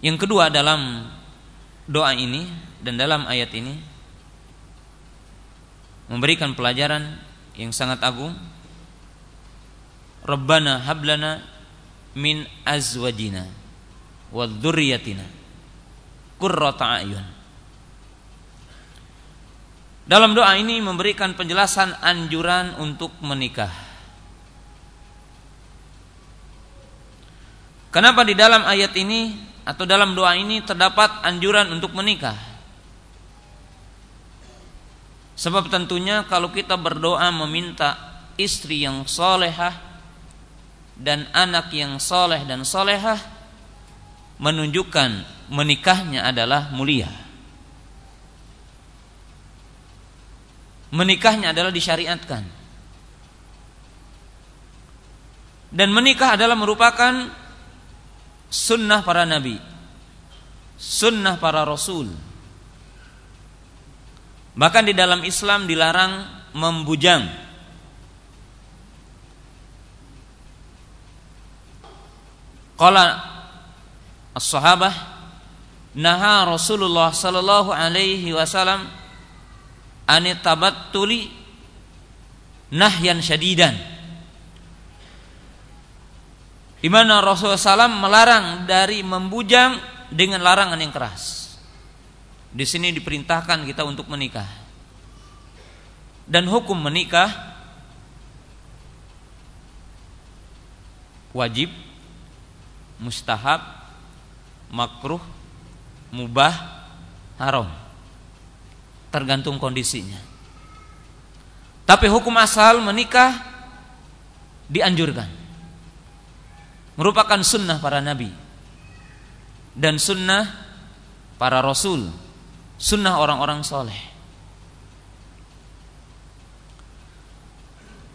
Yang kedua dalam doa ini dan dalam ayat ini memberikan pelajaran yang sangat agung. Rabbana hablana min azwajina wa dzurriyyatina qurrata ayun. Dalam doa ini memberikan penjelasan anjuran untuk menikah. Kenapa di dalam ayat ini atau dalam doa ini terdapat anjuran untuk menikah? Sebab tentunya kalau kita berdoa meminta istri yang solehah dan anak yang soleh dan solehah menunjukkan menikahnya adalah mulia. Menikahnya adalah disyariatkan. Dan menikah adalah merupakan sunnah para nabi, sunnah para rasul. Bahkan di dalam Islam dilarang membujang. Qala as-sahabah naha Rasulullah sallallahu alaihi wasallam anitabattuli nahyan syadidan di mana Rasulullah SAW melarang dari membujang dengan larangan yang keras. Di sini diperintahkan kita untuk menikah. Dan hukum menikah wajib, mustahab, makruh, mubah, haram. Tergantung kondisinya. Tapi hukum asal menikah dianjurkan merupakan sunnah para nabi dan sunnah para rasul, sunnah orang-orang soleh.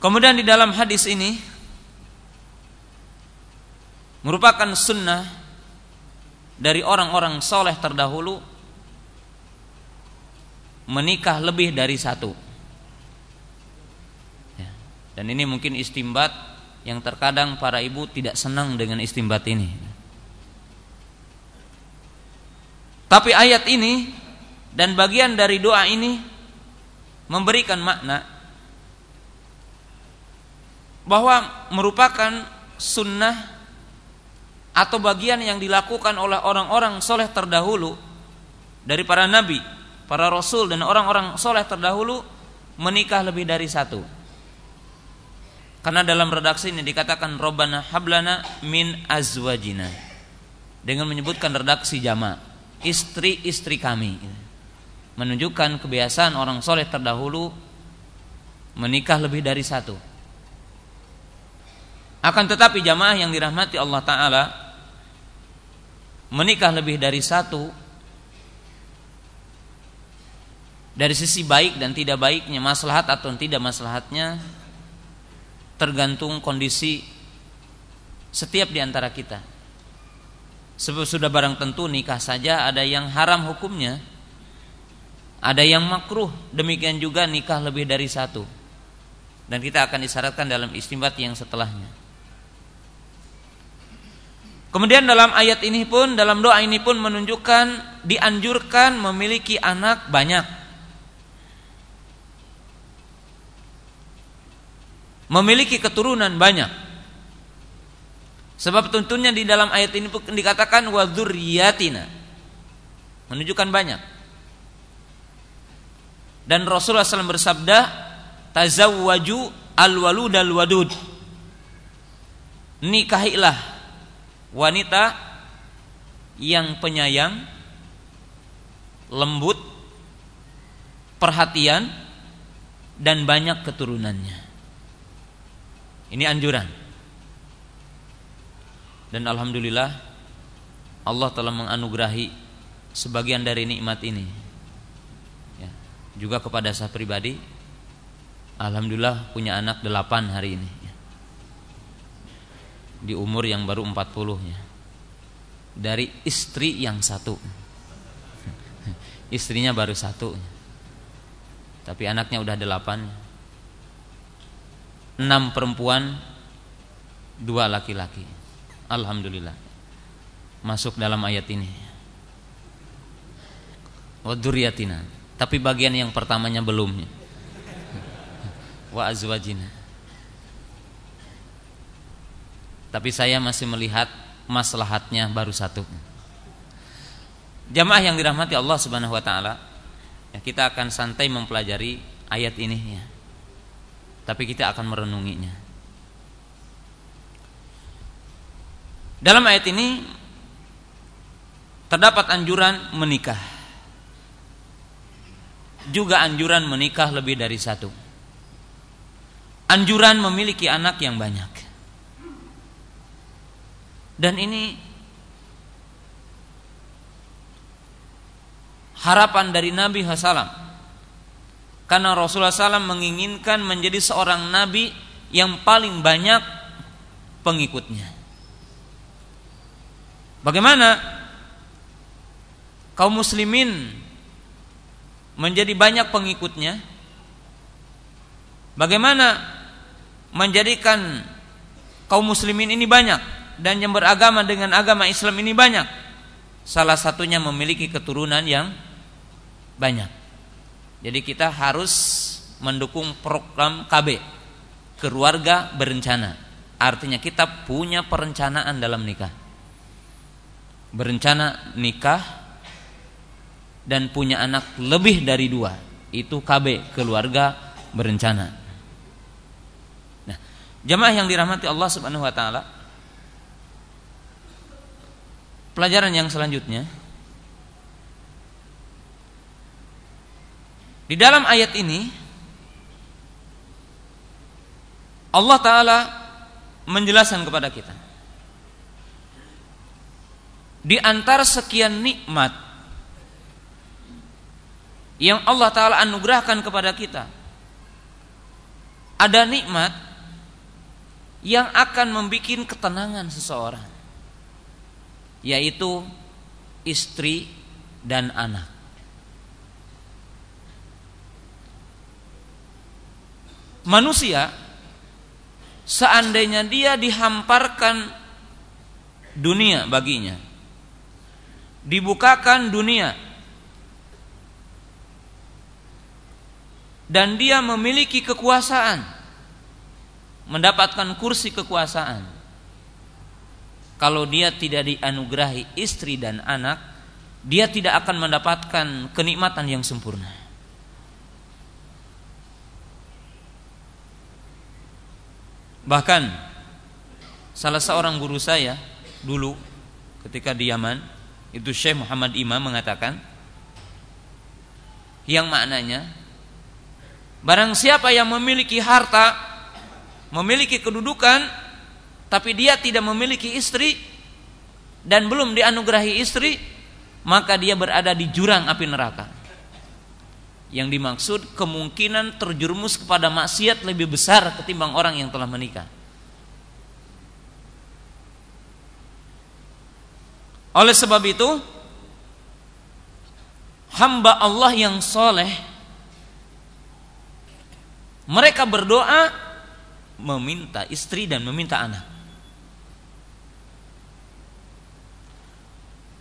Kemudian di dalam hadis ini merupakan sunnah dari orang-orang soleh terdahulu menikah lebih dari satu. Ya, dan ini mungkin istimbat yang terkadang para ibu tidak senang dengan istimbat ini. Tapi ayat ini dan bagian dari doa ini memberikan makna bahwa merupakan sunnah atau bagian yang dilakukan oleh orang-orang soleh terdahulu dari para nabi, para rasul dan orang-orang soleh terdahulu menikah lebih dari satu. Karena dalam redaksi ini dikatakan Robbana hablana min azwajina. Dengan menyebutkan redaksi jama. Istri-istri kami. Menunjukkan kebiasaan orang soleh terdahulu menikah lebih dari satu. Akan tetapi jamaah yang dirahmati Allah Ta'ala menikah lebih dari satu dari sisi baik dan tidak baiknya maslahat atau tidak maslahatnya tergantung kondisi setiap di antara kita. Sudah barang tentu nikah saja ada yang haram hukumnya, ada yang makruh, demikian juga nikah lebih dari satu. Dan kita akan disyaratkan dalam istimbat yang setelahnya. Kemudian dalam ayat ini pun, dalam doa ini pun menunjukkan dianjurkan memiliki anak banyak. Memiliki keturunan banyak. Sebab tentunya di dalam ayat ini dikatakan wa Menunjukkan banyak. Dan Rasulullah SAW bersabda, "Tazawwaju al-walud al-wadud." Nikahilah wanita yang penyayang, lembut, perhatian dan banyak keturunannya. Ini anjuran. Dan alhamdulillah Allah telah menganugerahi sebagian dari nikmat ini. Ya, juga kepada saya pribadi, alhamdulillah punya anak delapan hari ini. Ya. Di umur yang baru 40 ya. Dari istri yang satu. Istrinya baru satu. Tapi anaknya udah delapan enam perempuan, dua laki-laki. Alhamdulillah. masuk dalam ayat ini. Waduriyatina. Tapi bagian yang pertamanya belum. Wa azwajina. Tapi saya masih melihat maslahatnya baru satu. Jamaah yang dirahmati Allah Subhanahu wa taala, ya kita akan santai mempelajari ayat ini ya. Tapi kita akan merenunginya. Dalam ayat ini terdapat anjuran menikah. Juga anjuran menikah lebih dari satu. Anjuran memiliki anak yang banyak. Dan ini harapan dari Nabi Hasalam. Karena Rasulullah SAW menginginkan menjadi seorang Nabi yang paling banyak pengikutnya. Bagaimana kaum muslimin menjadi banyak pengikutnya? Bagaimana menjadikan kaum muslimin ini banyak? dan yang beragama dengan agama Islam ini banyak. Salah satunya memiliki keturunan yang banyak. Jadi kita harus mendukung program KB keluarga berencana. Artinya kita punya perencanaan dalam nikah. Berencana nikah dan punya anak lebih dari dua. Itu KB keluarga berencana. Nah, jemaah yang dirahmati Allah Subhanahu wa taala, Pelajaran yang selanjutnya Di dalam ayat ini Allah Ta'ala menjelaskan kepada kita Di antara sekian nikmat Yang Allah Ta'ala anugerahkan kepada kita Ada nikmat Yang akan membuat ketenangan seseorang yaitu istri dan anak. Manusia seandainya dia dihamparkan dunia baginya, dibukakan dunia, dan dia memiliki kekuasaan, mendapatkan kursi kekuasaan kalau dia tidak dianugerahi istri dan anak, dia tidak akan mendapatkan kenikmatan yang sempurna. Bahkan salah seorang guru saya dulu ketika di Yaman, itu Syekh Muhammad Imam mengatakan yang maknanya barang siapa yang memiliki harta, memiliki kedudukan, tapi dia tidak memiliki istri dan belum dianugerahi istri, maka dia berada di jurang api neraka. Yang dimaksud kemungkinan terjerumus kepada maksiat lebih besar ketimbang orang yang telah menikah. Oleh sebab itu, hamba Allah yang soleh, mereka berdoa meminta istri dan meminta anak.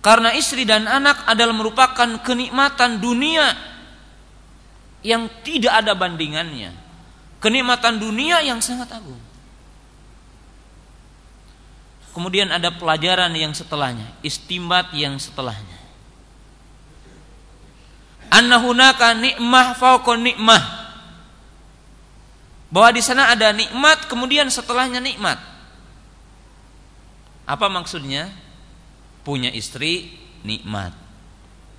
Karena istri dan anak adalah merupakan kenikmatan dunia yang tidak ada bandingannya. Kenikmatan dunia yang sangat agung. Kemudian ada pelajaran yang setelahnya, istimbat yang setelahnya. Annahunaka nikmah fauqa nikmah. Bahwa di sana ada nikmat, kemudian setelahnya nikmat. Apa maksudnya? Punya istri nikmat.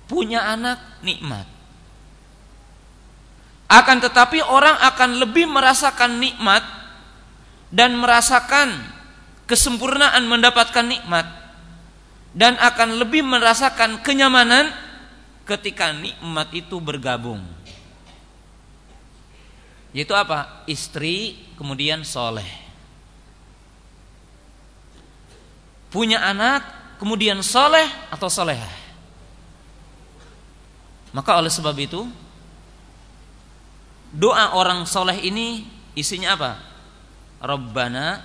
Punya anak nikmat. Akan tetapi orang akan lebih merasakan nikmat dan merasakan kesempurnaan mendapatkan nikmat dan akan lebih merasakan kenyamanan ketika nikmat itu bergabung. Yaitu apa? Istri kemudian soleh. Punya anak kemudian soleh atau solehah. Maka oleh sebab itu doa orang soleh ini isinya apa? Rabbana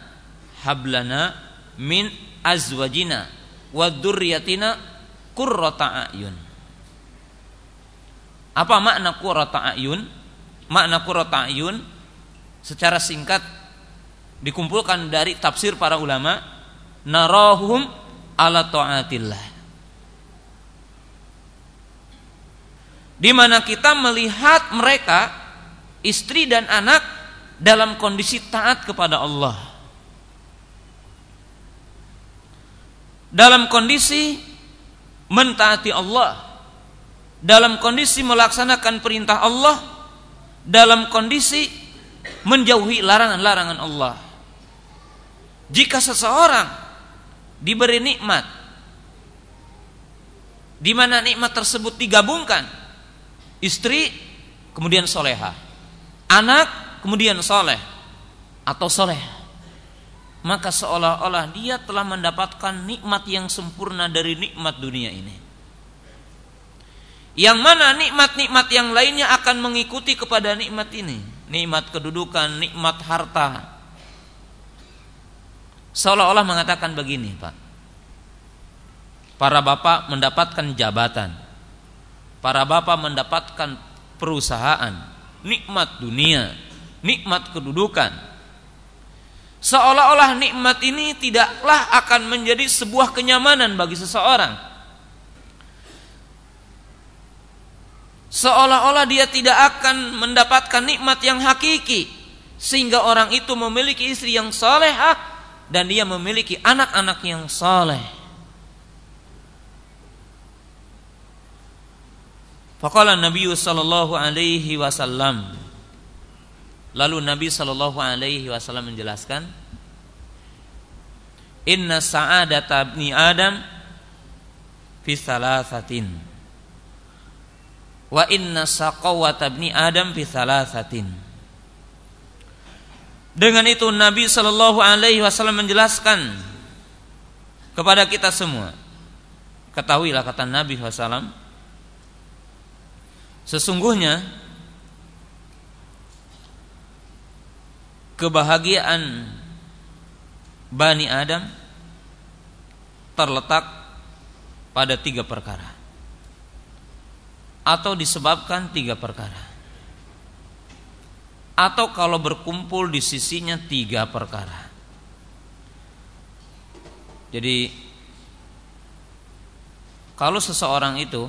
hablana min azwajina wa dzurriyyatina qurrata ayun. Apa makna qurrata ayun? Makna qurrata ayun secara singkat dikumpulkan dari tafsir para ulama narahum ala taatillah. Di mana kita melihat mereka istri dan anak dalam kondisi taat kepada Allah. Dalam kondisi mentaati Allah. Dalam kondisi melaksanakan perintah Allah. Dalam kondisi menjauhi larangan-larangan Allah. Jika seseorang diberi nikmat di mana nikmat tersebut digabungkan istri kemudian soleha anak kemudian soleh atau soleh maka seolah-olah dia telah mendapatkan nikmat yang sempurna dari nikmat dunia ini yang mana nikmat-nikmat yang lainnya akan mengikuti kepada nikmat ini nikmat kedudukan, nikmat harta. Seolah-olah mengatakan begini, Pak. Para bapak mendapatkan jabatan. Para bapak mendapatkan perusahaan, nikmat dunia, nikmat kedudukan. Seolah-olah nikmat ini tidaklah akan menjadi sebuah kenyamanan bagi seseorang seolah-olah dia tidak akan mendapatkan nikmat yang hakiki sehingga orang itu memiliki istri yang salehah dan dia memiliki anak-anak yang saleh. Faqala Nabi sallallahu alaihi wasallam Lalu Nabi sallallahu alaihi wasallam menjelaskan Inna sa'adata ibni Adam fi thalathatin Wa inna saqawata ibni Adam fi thalathatin. Dengan itu Nabi Shallallahu alaihi wasallam menjelaskan kepada kita semua. Ketahuilah kata Nabi SAW Sesungguhnya kebahagiaan Bani Adam terletak pada tiga perkara atau disebabkan tiga perkara. Atau kalau berkumpul di sisinya tiga perkara. Jadi kalau seseorang itu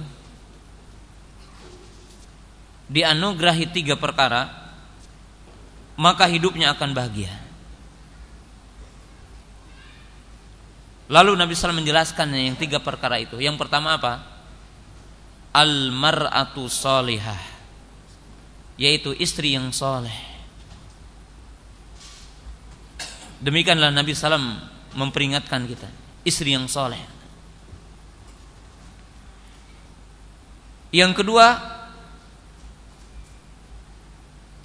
dianugerahi tiga perkara maka hidupnya akan bahagia. Lalu Nabi SAW menjelaskan yang tiga perkara itu. Yang pertama apa? Al mar'atu salihah yaitu istri yang soleh demikianlah Nabi Sallam memperingatkan kita istri yang soleh yang kedua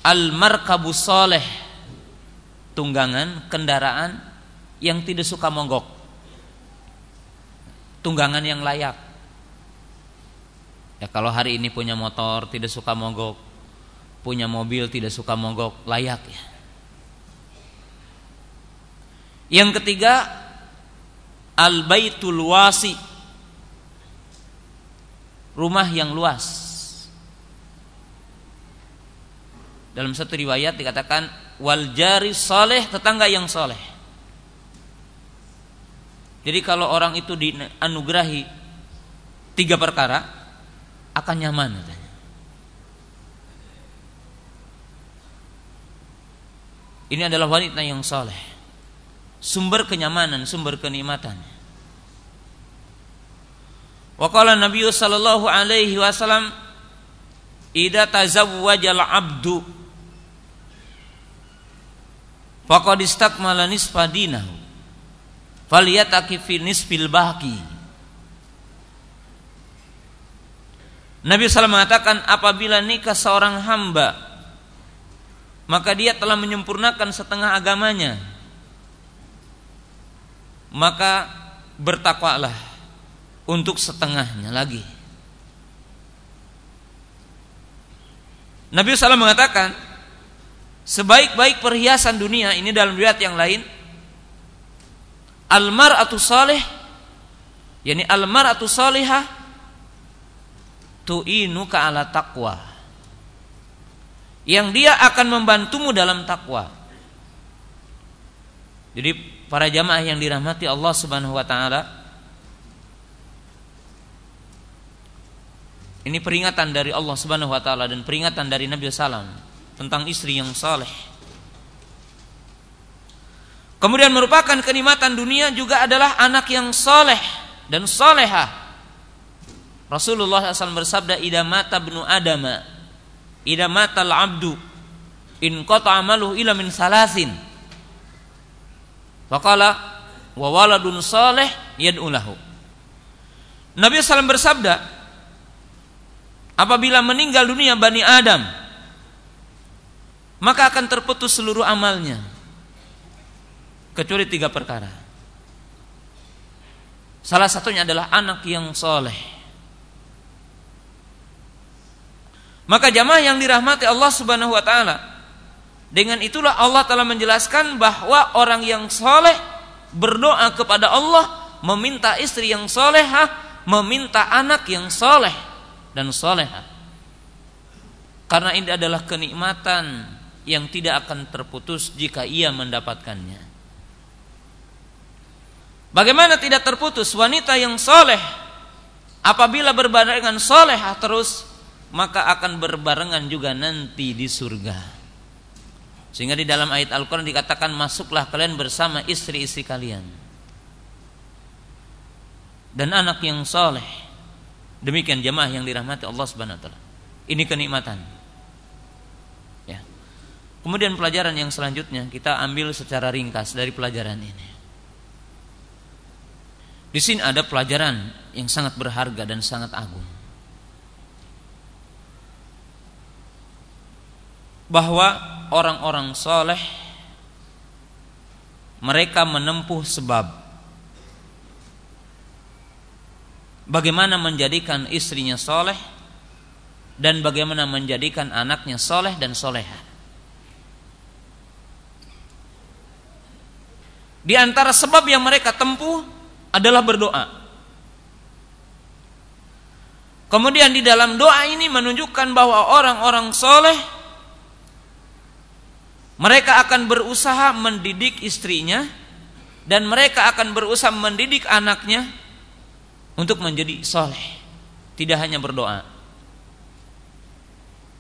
al markabu soleh tunggangan kendaraan yang tidak suka monggok tunggangan yang layak Ya kalau hari ini punya motor tidak suka mogok, punya mobil tidak suka mogok, layak ya. Yang ketiga al baitul wasi. Rumah yang luas. Dalam satu riwayat dikatakan wal jari soleh tetangga yang soleh. Jadi kalau orang itu dianugerahi tiga perkara, akan nyaman katanya. Ini adalah wanita yang saleh. Sumber kenyamanan, sumber kenikmatan. Wa qala Nabi sallallahu alaihi wasallam idza tazawwaja al-'abdu faqad istakmala nisfa dinahu. Falyataki fi nisfil baqi Nabi SAW mengatakan apabila nikah seorang hamba maka dia telah menyempurnakan setengah agamanya. Maka bertakwalah untuk setengahnya lagi. Nabi SAW mengatakan sebaik-baik perhiasan dunia ini dalam riwayat yang lain almar atau saleh Yani al-mar'atu salihah tu'inuka ala taqwa. Yang dia akan membantumu dalam takwa. Jadi para jamaah yang dirahmati Allah Subhanahu wa taala Ini peringatan dari Allah Subhanahu wa taala dan peringatan dari Nabi sallam tentang istri yang saleh. Kemudian merupakan kenikmatan dunia juga adalah anak yang soleh dan soleha. Rasulullah SAW bersabda, "Ida mata bnu Adama, ida mata al-abdu, in kota amalu ila min salasin." Faqala, "Wa waladun soleh yad'ulahu." Nabi SAW bersabda, apabila meninggal dunia Bani Adam, maka akan terputus seluruh amalnya kecuali tiga perkara. Salah satunya adalah anak yang soleh. Maka jamaah yang dirahmati Allah Subhanahu wa taala, dengan itulah Allah telah menjelaskan bahwa orang yang soleh berdoa kepada Allah, meminta istri yang solehah, meminta anak yang soleh dan soleha. Karena ini adalah kenikmatan yang tidak akan terputus jika ia mendapatkannya. Bagaimana tidak terputus wanita yang soleh apabila berbarengan soleh terus maka akan berbarengan juga nanti di surga. Sehingga di dalam ayat Al-Quran dikatakan masuklah kalian bersama istri-istri kalian. Dan anak yang soleh. Demikian jemaah yang dirahmati Allah Subhanahu Wa Taala. Ini kenikmatan. Kemudian pelajaran yang selanjutnya kita ambil secara ringkas dari pelajaran ini. Di sini ada pelajaran yang sangat berharga dan sangat agung. Bahwa orang-orang soleh mereka menempuh sebab bagaimana menjadikan istrinya soleh dan bagaimana menjadikan anaknya soleh dan soleha. Di antara sebab yang mereka tempuh adalah berdoa. Kemudian di dalam doa ini menunjukkan bahwa orang-orang soleh mereka akan berusaha mendidik istrinya dan mereka akan berusaha mendidik anaknya untuk menjadi soleh. Tidak hanya berdoa.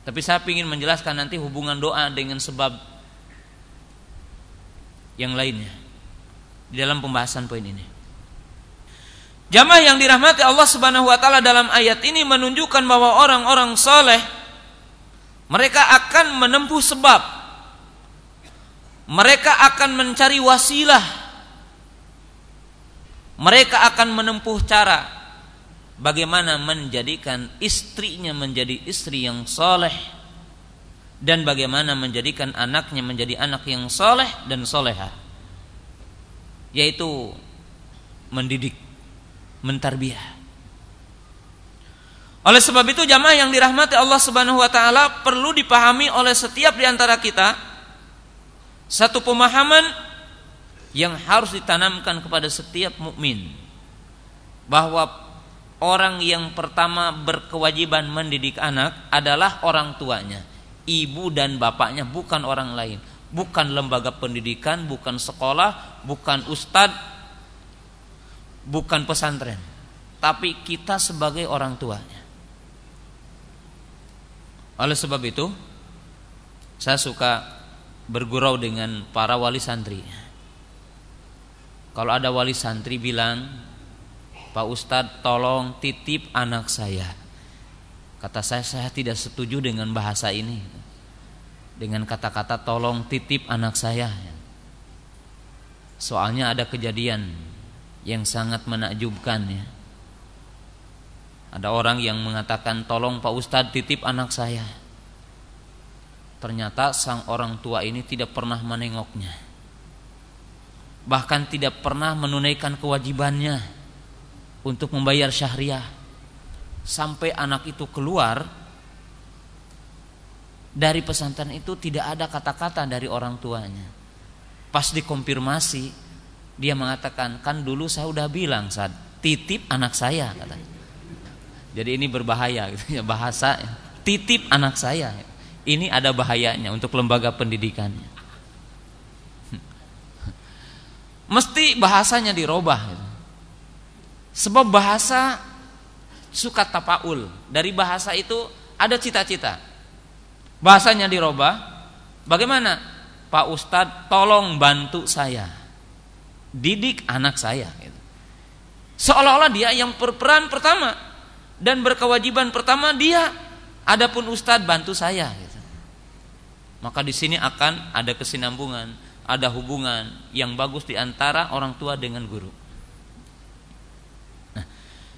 Tapi saya ingin menjelaskan nanti hubungan doa dengan sebab yang lainnya di dalam pembahasan poin ini. Jamaah yang dirahmati Allah Subhanahu wa taala dalam ayat ini menunjukkan bahwa orang-orang soleh mereka akan menempuh sebab. Mereka akan mencari wasilah. Mereka akan menempuh cara bagaimana menjadikan istrinya menjadi istri yang soleh dan bagaimana menjadikan anaknya menjadi anak yang soleh dan soleha yaitu mendidik mentarbiah. Oleh sebab itu jamaah yang dirahmati Allah Subhanahu wa taala perlu dipahami oleh setiap di antara kita satu pemahaman yang harus ditanamkan kepada setiap mukmin bahwa orang yang pertama berkewajiban mendidik anak adalah orang tuanya, ibu dan bapaknya bukan orang lain, bukan lembaga pendidikan, bukan sekolah, bukan ustadz, bukan pesantren, tapi kita sebagai orang tuanya. Oleh sebab itu, saya suka bergurau dengan para wali santri. Kalau ada wali santri bilang, Pak Ustadz tolong titip anak saya. Kata saya, saya tidak setuju dengan bahasa ini. Dengan kata-kata tolong titip anak saya. Soalnya ada kejadian yang sangat menakjubkan ya. Ada orang yang mengatakan tolong Pak Ustadz titip anak saya. Ternyata sang orang tua ini tidak pernah menengoknya. Bahkan tidak pernah menunaikan kewajibannya untuk membayar syahriah. Sampai anak itu keluar dari pesantren itu tidak ada kata-kata dari orang tuanya. Pas dikonfirmasi dia mengatakan, kan dulu saya udah bilang saat titip anak saya katanya. Jadi ini berbahaya gitu ya bahasa titip anak saya. Ini ada bahayanya untuk lembaga pendidikannya. Mesti bahasanya dirubah gitu. Sebab bahasa suka tapaul. Dari bahasa itu ada cita-cita. Bahasanya dirubah. Bagaimana? Pak Ustadz tolong bantu saya. Didik anak saya. Gitu. Seolah-olah dia yang berperan pertama. Dan berkewajiban pertama dia. Adapun Ustadz bantu saya. Gitu. Maka di sini akan ada kesinambungan. Ada hubungan yang bagus di antara orang tua dengan guru. Nah,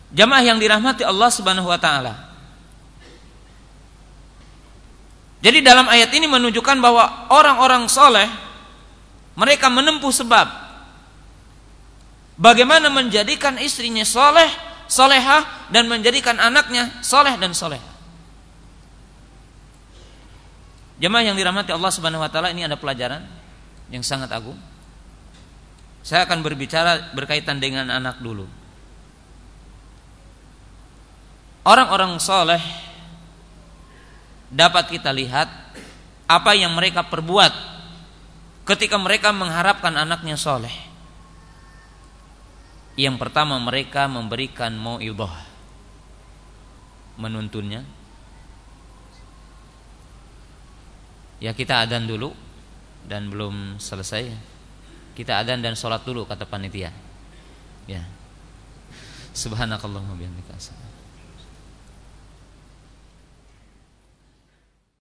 jamaah yang dirahmati Allah Subhanahu wa taala. Jadi dalam ayat ini menunjukkan bahwa orang-orang soleh mereka menempuh sebab bagaimana menjadikan istrinya soleh, solehah dan menjadikan anaknya soleh dan soleh. Jemaah yang dirahmati Allah Subhanahu Wa Taala ini ada pelajaran yang sangat agung. Saya akan berbicara berkaitan dengan anak dulu. Orang-orang soleh dapat kita lihat apa yang mereka perbuat ketika mereka mengharapkan anaknya soleh. Yang pertama mereka memberikan mau'idah menuntunnya. Ya kita adan dulu dan belum selesai. Kita adan dan sholat dulu kata panitia. Ya. Subhanakallahumma bihamdika.